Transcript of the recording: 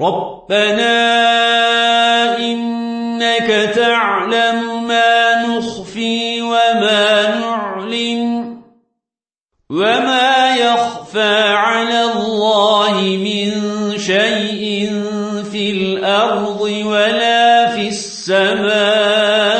ربنا إنك تعلم ما نخفي وما نعلم وما يخفى على الله من شيء في الأرض ولا في السماء